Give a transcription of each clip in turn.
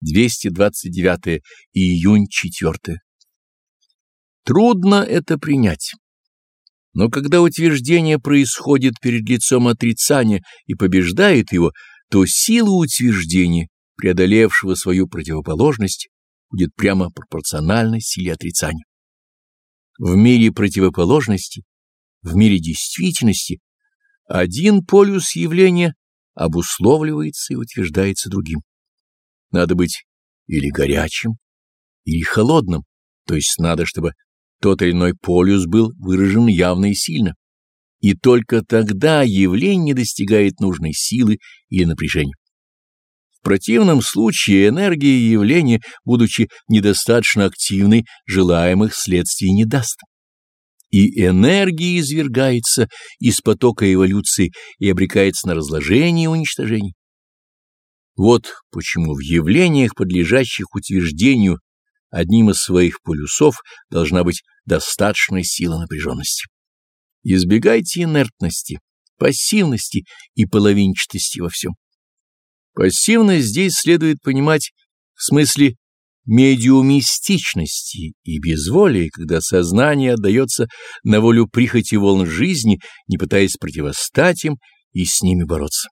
229 июнь 4. Трудно это принять. Но когда утверждение происходит перед лицом отрицания и побеждает его, то сила утверждения, преодолевшего свою противоположность, будет прямо пропорциональна силе отрицания. В мире противоположности, в мире действительности, один полюс явления обусловливается и утверждается другим. Надо быть или горячим, или холодным, то есть надо, чтобы тот или иной полюс был выражен явно и сильно. И только тогда явление достигает нужной силы или напряжения. В противном случае энергия явления, будучи недостаточно активной, желаемых следствий не даст. И энергия извергается из потока эволюции и обрекается на разложение и уничтожение. Вот почему в явлениях, подлежащих утверждению, одним из своих полюсов должна быть достаточная сила напряженности. Избегайте инертности, пассивности и половинчатости во всем. Пассивность здесь следует понимать в смысле медиумистичности и безволия, когда сознание отдается на волю прихоти волн жизни, не пытаясь противостать им и с ними бороться.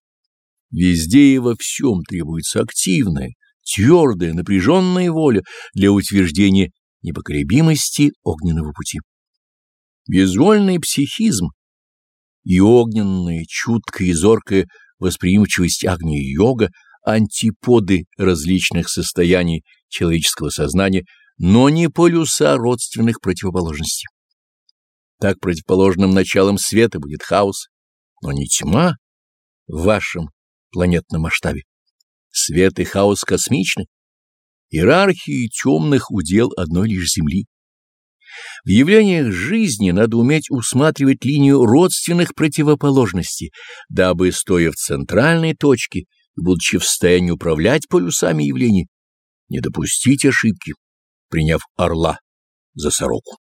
Везде и во всем требуется активная, твердая, напряженная воля для утверждения непоколебимости огненного пути. Безвольный психизм и огненная, чуткая и зоркая восприимчивость Агни-йога — антиподы различных состояний человеческого сознания, но не полюса родственных противоположностей. Так противоположным началом света будет хаос, но не тьма в вашем планетном масштабе. Свет и хаос космичны. Иерархии темных удел одной лишь Земли. В явлениях жизни надо уметь усматривать линию родственных противоположностей, дабы, стоя в центральной точке будучи в состоянии управлять полюсами явлений, не допустить ошибки, приняв орла за сороку.